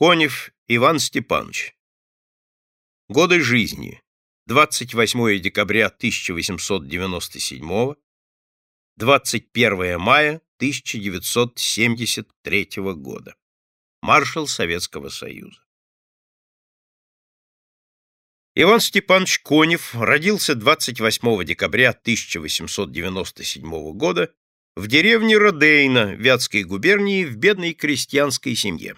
Конев Иван Степанович. Годы жизни. 28 декабря 1897, 21 мая 1973 года. Маршал Советского Союза. Иван Степанович Конев родился 28 декабря 1897 года в деревне Родейна Вятской губернии в бедной крестьянской семье.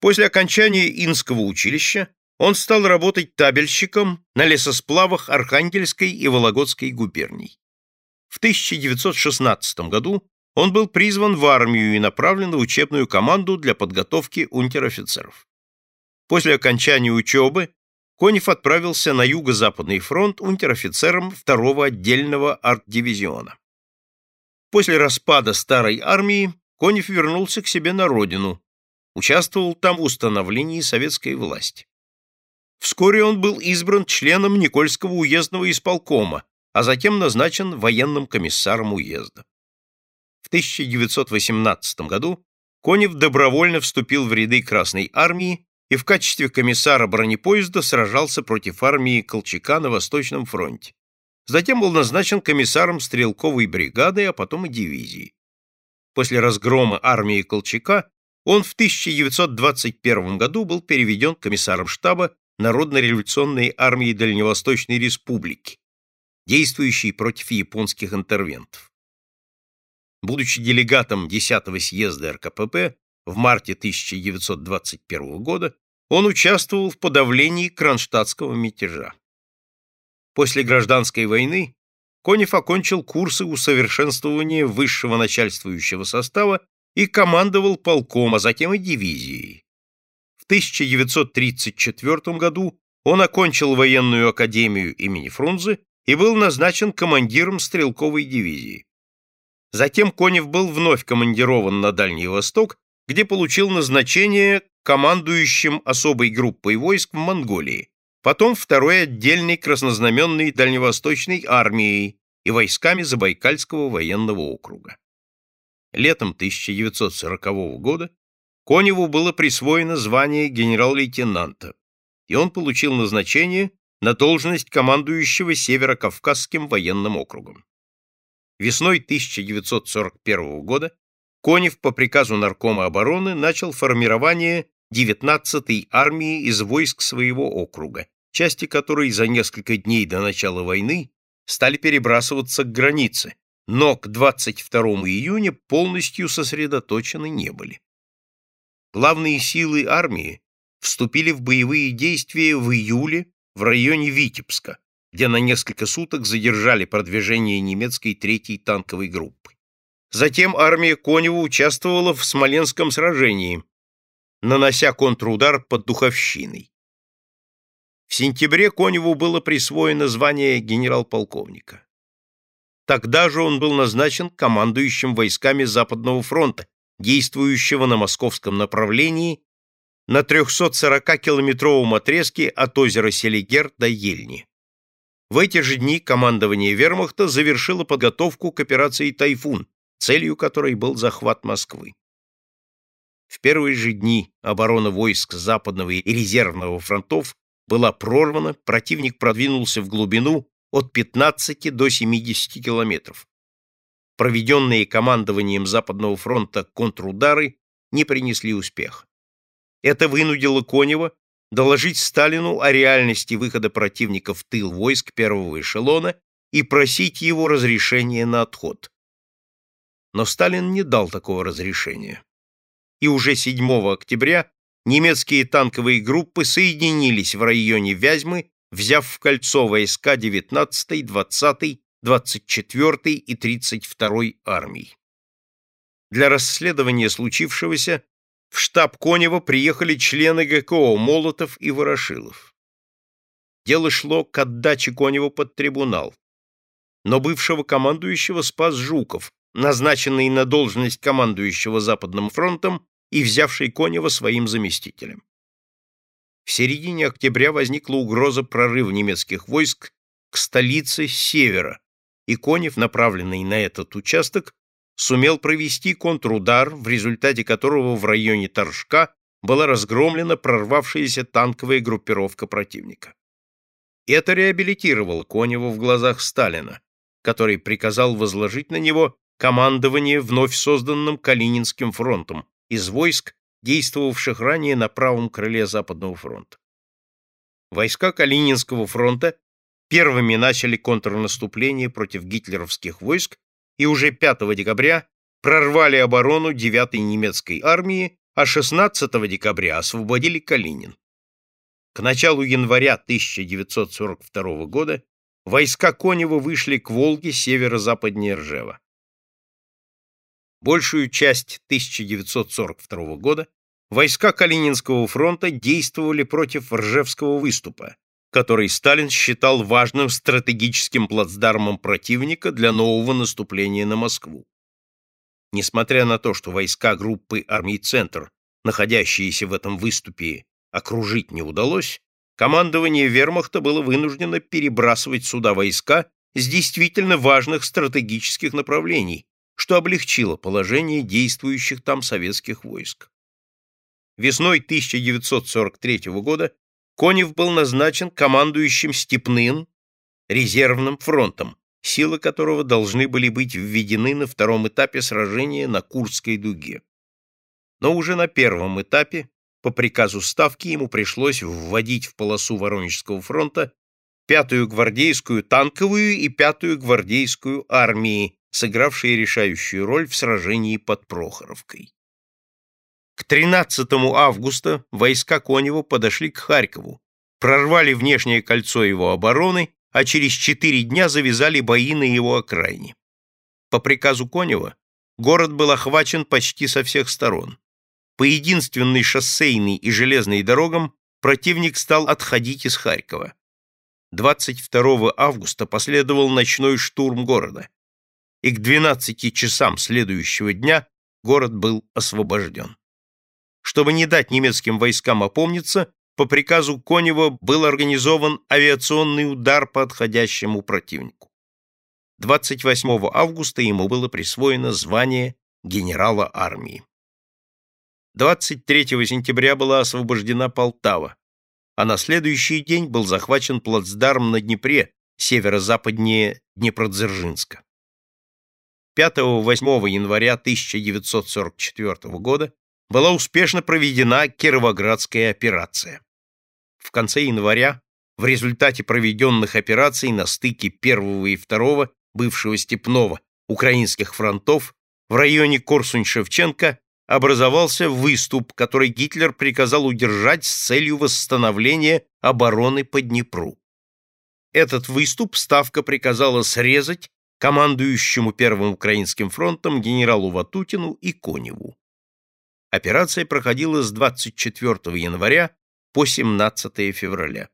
После окончания Инского училища он стал работать табельщиком на лесосплавах Архангельской и Вологодской губерний. В 1916 году он был призван в армию и направлен в учебную команду для подготовки унтер-офицеров. После окончания учебы Конев отправился на Юго-Западный фронт унтер-офицером 2-го отдельного арт-дивизиона. После распада старой армии Конев вернулся к себе на родину, участвовал там в установлении советской власти. Вскоре он был избран членом Никольского уездного исполкома, а затем назначен военным комиссаром уезда. В 1918 году Конев добровольно вступил в ряды Красной армии и в качестве комиссара бронепоезда сражался против армии Колчака на Восточном фронте. Затем был назначен комиссаром стрелковой бригады, а потом и дивизии. После разгрома армии Колчака он в 1921 году был переведен комиссаром штаба Народно-революционной армии Дальневосточной Республики, действующей против японских интервентов. Будучи делегатом 10-го съезда РКПП в марте 1921 года, он участвовал в подавлении кронштадтского мятежа. После гражданской войны Конев окончил курсы усовершенствования высшего начальствующего состава и командовал полком, а затем и дивизией. В 1934 году он окончил военную академию имени Фрунзе и был назначен командиром стрелковой дивизии. Затем Конев был вновь командирован на Дальний Восток, где получил назначение командующим особой группой войск в Монголии, потом второй отдельной краснознаменной дальневосточной армией и войсками Забайкальского военного округа. Летом 1940 года Коневу было присвоено звание генерал-лейтенанта, и он получил назначение на должность командующего Северо-Кавказским военным округом. Весной 1941 года Конев по приказу Наркома обороны начал формирование 19-й армии из войск своего округа, части которой за несколько дней до начала войны стали перебрасываться к границе, но к 22 июня полностью сосредоточены не были. Главные силы армии вступили в боевые действия в июле в районе Витебска, где на несколько суток задержали продвижение немецкой третьей танковой группы. Затем армия Конева участвовала в Смоленском сражении, нанося контрудар под Духовщиной. В сентябре Коневу было присвоено звание генерал-полковника. Тогда же он был назначен командующим войсками Западного фронта, действующего на московском направлении на 340-километровом отрезке от озера Селигер до Ельни. В эти же дни командование вермахта завершило подготовку к операции «Тайфун», целью которой был захват Москвы. В первые же дни оборона войск Западного и резервного фронтов была прорвана, противник продвинулся в глубину от 15 до 70 километров. Проведенные командованием Западного фронта контрудары не принесли успеха. Это вынудило Конева доложить Сталину о реальности выхода противника в тыл войск первого эшелона и просить его разрешения на отход. Но Сталин не дал такого разрешения. И уже 7 октября немецкие танковые группы соединились в районе Вязьмы, взяв в кольцо войска 19-й, 20-й, 24-й и 32-й армий. Для расследования случившегося в штаб Конева приехали члены ГКО Молотов и Ворошилов. Дело шло к отдаче Конева под трибунал. Но бывшего командующего спас Жуков, назначенный на должность командующего Западным фронтом и взявший Конева своим заместителем. В середине октября возникла угроза прорыва немецких войск к столице с севера, и Конев, направленный на этот участок, сумел провести контрудар, в результате которого в районе Торжка была разгромлена прорвавшаяся танковая группировка противника. Это реабилитировало Конева в глазах Сталина, который приказал возложить на него командование вновь созданным Калининским фронтом из войск, действовавших ранее на правом крыле Западного фронта. Войска Калининского фронта первыми начали контрнаступление против гитлеровских войск и уже 5 декабря прорвали оборону 9-й немецкой армии, а 16 декабря освободили Калинин. К началу января 1942 года войска Конева вышли к Волге северо-западнее Ржева. Большую часть 1942 года войска Калининского фронта действовали против Ржевского выступа, который Сталин считал важным стратегическим плацдармом противника для нового наступления на Москву. Несмотря на то, что войска группы армий «Центр», находящиеся в этом выступе, окружить не удалось, командование вермахта было вынуждено перебрасывать сюда войска с действительно важных стратегических направлений, что облегчило положение действующих там советских войск. Весной 1943 года Конев был назначен командующим Степным резервным фронтом, силы которого должны были быть введены на втором этапе сражения на Курской дуге. Но уже на первом этапе, по приказу Ставки, ему пришлось вводить в полосу Воронежского фронта пятую гвардейскую танковую и пятую гвардейскую армии, сыгравшие решающую роль в сражении под Прохоровкой. К 13 августа войска Конева подошли к Харькову, прорвали внешнее кольцо его обороны, а через четыре дня завязали бои на его окраине. По приказу Конева город был охвачен почти со всех сторон. По единственной шоссейной и железной дорогам противник стал отходить из Харькова. 22 августа последовал ночной штурм города и к 12 часам следующего дня город был освобожден. Чтобы не дать немецким войскам опомниться, по приказу Конева был организован авиационный удар по отходящему противнику. 28 августа ему было присвоено звание генерала армии. 23 сентября была освобождена Полтава, а на следующий день был захвачен плацдарм на Днепре, северо-западнее Днепродзержинска. 5-8 января 1944 года была успешно проведена Кировоградская операция. В конце января в результате проведенных операций на стыке 1 и 2 бывшего Степного украинских фронтов в районе Корсунь-Шевченко образовался выступ, который Гитлер приказал удержать с целью восстановления обороны по Днепру. Этот выступ Ставка приказала срезать командующему Первым Украинским фронтом генералу Ватутину и Коневу. Операция проходила с 24 января по 17 февраля.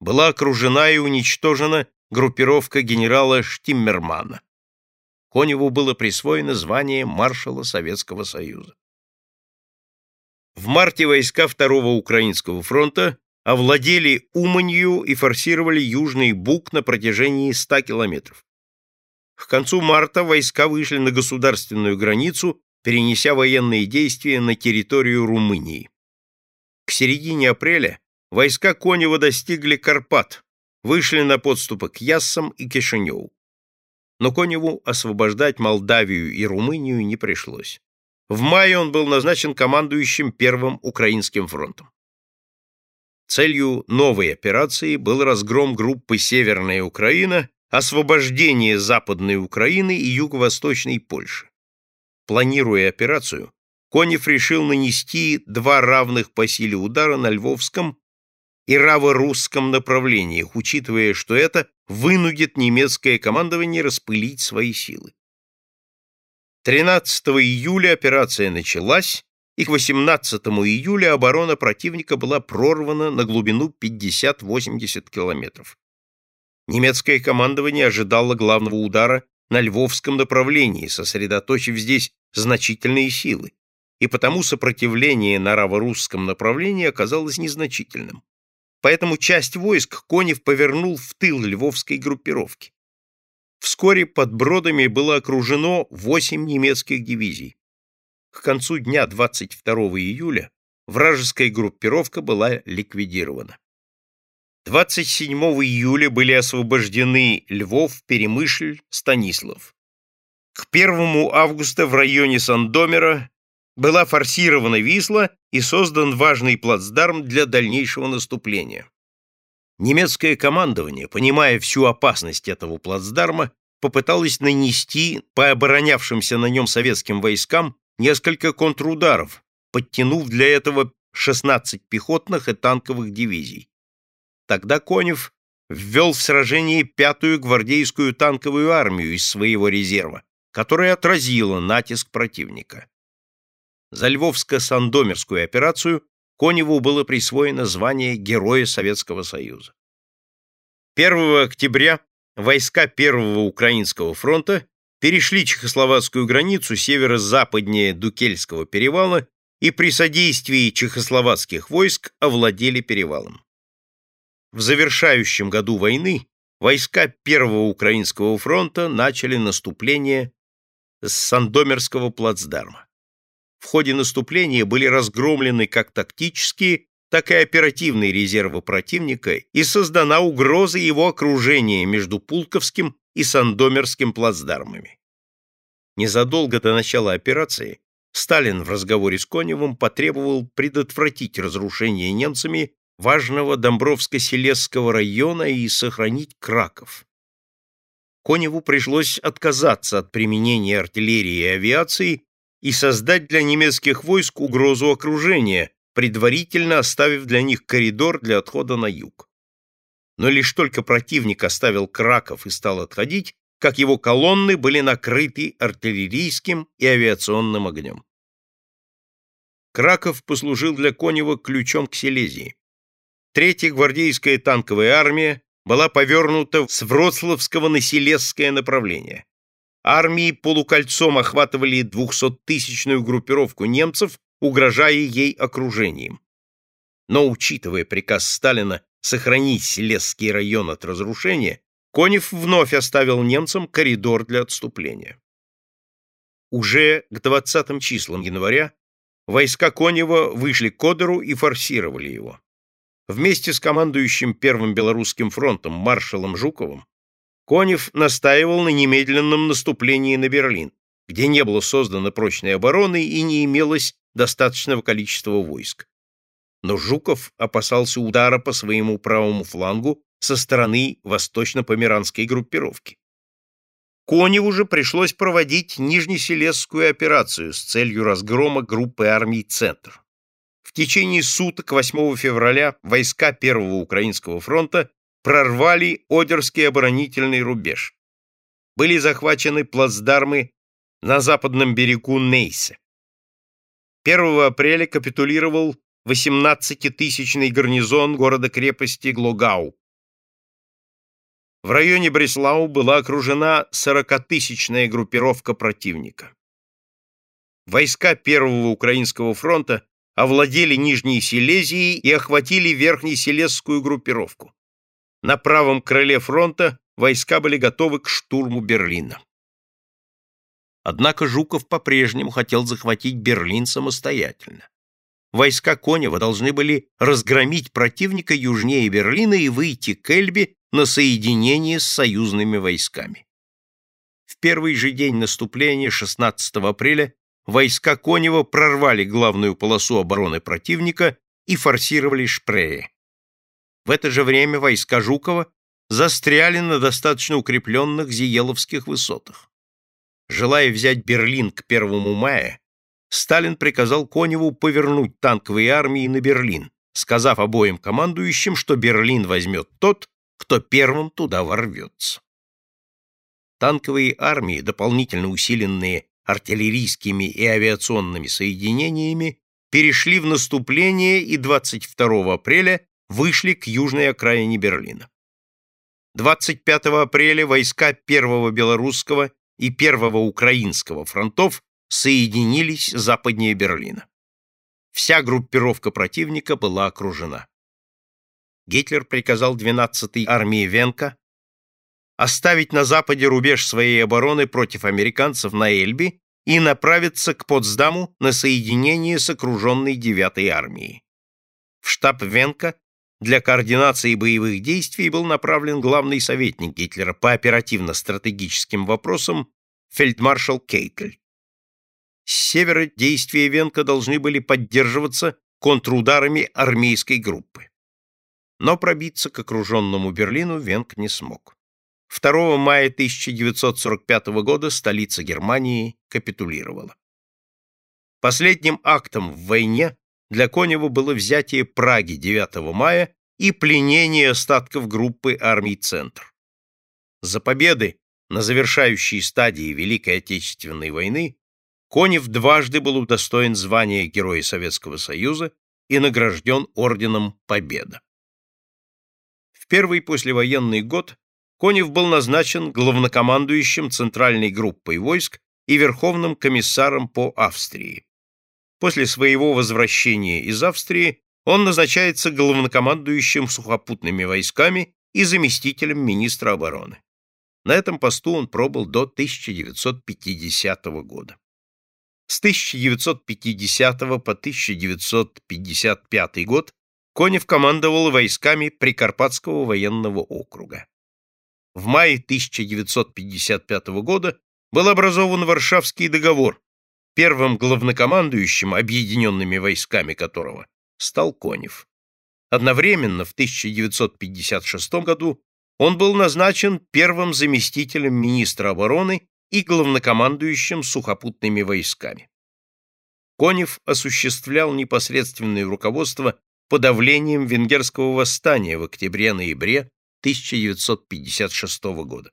Была окружена и уничтожена группировка генерала Штиммермана. Коневу было присвоено звание маршала Советского Союза. В марте войска Второго Украинского фронта овладели Уманью и форсировали Южный Буг на протяжении 100 километров. К концу марта войска вышли на государственную границу, перенеся военные действия на территорию Румынии. К середине апреля войска Конева достигли Карпат, вышли на подступы к Яссам и Кишиневу. Но Коневу освобождать Молдавию и Румынию не пришлось. В мае он был назначен командующим Первым Украинским фронтом. Целью новой операции был разгром группы «Северная Украина» освобождение Западной Украины и Юго-Восточной Польши. Планируя операцию, Конев решил нанести два равных по силе удара на Львовском и Раво-Русском направлениях, учитывая, что это вынудит немецкое командование распылить свои силы. 13 июля операция началась, и к 18 июля оборона противника была прорвана на глубину 50-80 километров. Немецкое командование ожидало главного удара на Львовском направлении, сосредоточив здесь значительные силы, и потому сопротивление на раво-русском направлении оказалось незначительным. Поэтому часть войск Конев повернул в тыл львовской группировки. Вскоре под Бродами было окружено 8 немецких дивизий. К концу дня 22 июля вражеская группировка была ликвидирована. 27 июля были освобождены Львов, Перемышль, Станислав. К 1 августа в районе Сандомера была форсирована Висла и создан важный плацдарм для дальнейшего наступления. Немецкое командование, понимая всю опасность этого плацдарма, попыталось нанести по оборонявшимся на нем советским войскам несколько контрударов, подтянув для этого 16 пехотных и танковых дивизий. Тогда Конев ввел в сражение пятую гвардейскую танковую армию из своего резерва, которая отразила натиск противника. За Львовско-Сандомирскую операцию Коневу было присвоено звание Героя Советского Союза. 1 октября войска Первого Украинского фронта перешли чехословацкую границу северо-западнее Дукельского перевала и при содействии чехословацких войск овладели перевалом. В завершающем году войны войска Первого Украинского фронта начали наступление с Сандомерского плацдарма. В ходе наступления были разгромлены как тактические, так и оперативные резервы противника и создана угроза его окружения между Пулковским и Сандомерским плацдармами. Незадолго до начала операции Сталин в разговоре с Коневым потребовал предотвратить разрушение немцами важного Домбровско-Селесского района и сохранить Краков. Коневу пришлось отказаться от применения артиллерии и авиации и создать для немецких войск угрозу окружения, предварительно оставив для них коридор для отхода на юг. Но лишь только противник оставил Краков и стал отходить, как его колонны были накрыты артиллерийским и авиационным огнем. Краков послужил для Конева ключом к Силезии. Третья гвардейская танковая армия была повернута с Вроцлавского на Силезское направление. Армии полукольцом охватывали двухсоттысячную группировку немцев, угрожая ей окружением. Но, учитывая приказ Сталина сохранить Силезский район от разрушения, Конев вновь оставил немцам коридор для отступления. Уже к 20 числам января войска Конева вышли к Одеру и форсировали его. Вместе с командующим Первым Белорусским фронтом маршалом Жуковым Конев настаивал на немедленном наступлении на Берлин, где не было создано прочной обороны и не имелось достаточного количества войск. Но Жуков опасался удара по своему правому флангу со стороны восточно-померанской группировки. Коневу же пришлось проводить Нижнеселесскую операцию с целью разгрома группы армий «Центр». Течение суток 8 февраля войска Первого Украинского фронта прорвали Одерский оборонительный рубеж. Были захвачены плацдармы на западном берегу Нейсе. 1 апреля капитулировал 18-тысячный гарнизон города-крепости Глогау. В районе Бреслау была окружена 40-тысячная группировка противника. Войска Первого Украинского фронта овладели Нижней Силезией и охватили Верхнесилезскую группировку. На правом крыле фронта войска были готовы к штурму Берлина. Однако Жуков по-прежнему хотел захватить Берлин самостоятельно. Войска Конева должны были разгромить противника южнее Берлина и выйти к Эльбе на соединение с союзными войсками. В первый же день наступления, 16 апреля, войска Конева прорвали главную полосу обороны противника и форсировали Шпрее. В это же время войска Жукова застряли на достаточно укрепленных Зиеловских высотах. Желая взять Берлин к 1 мая, Сталин приказал Коневу повернуть танковые армии на Берлин, сказав обоим командующим, что Берлин возьмет тот, кто первым туда ворвется. Танковые армии, дополнительно усиленные артиллерийскими и авиационными соединениями, перешли в наступление и 22 апреля вышли к южной окраине Берлина. 25 апреля войска Первого Белорусского и Первого Украинского фронтов соединились западнее Берлина. Вся группировка противника была окружена. Гитлер приказал 12-й армии Венка оставить на западе рубеж своей обороны против американцев на Эльбе и направиться к Потсдаму на соединение с окруженной 9-й армией. В штаб Венка для координации боевых действий был направлен главный советник Гитлера по оперативно-стратегическим вопросам фельдмаршал Кейтель. С севера действия Венка должны были поддерживаться контрударами армейской группы. Но пробиться к окруженному Берлину Венк не смог. 2 мая 1945 года столица Германии капитулировала. Последним актом в войне для Конева было взятие Праги 9 мая и пленение остатков группы армий «Центр». За победы на завершающей стадии Великой Отечественной войны Конев дважды был удостоен звания Героя Советского Союза и награжден Орденом Победа. В первый послевоенный год Конев был назначен главнокомандующим Центральной группой войск и Верховным комиссаром по Австрии. После своего возвращения из Австрии он назначается главнокомандующим сухопутными войсками и заместителем министра обороны. На этом посту он пробыл до 1950 года. С 1950 по 1955 год Конев командовал войсками Прикарпатского военного округа. В мае 1955 года был образован Варшавский договор, первым главнокомандующим объединенными войсками которого стал Конев. Одновременно в 1956 году он был назначен первым заместителем министра обороны и главнокомандующим сухопутными войсками. Конев осуществлял непосредственное руководство подавлением венгерского восстания в октябре-ноябре 1956 года.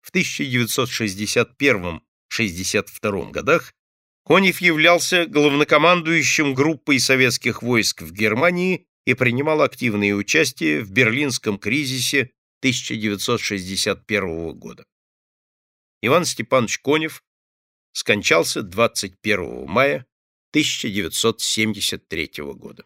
В 1961 1962 годах Конев являлся главнокомандующим группой советских войск в Германии и принимал активное участие в Берлинском кризисе 1961 года. Иван Степанович Конев скончался 21 мая 1973 года.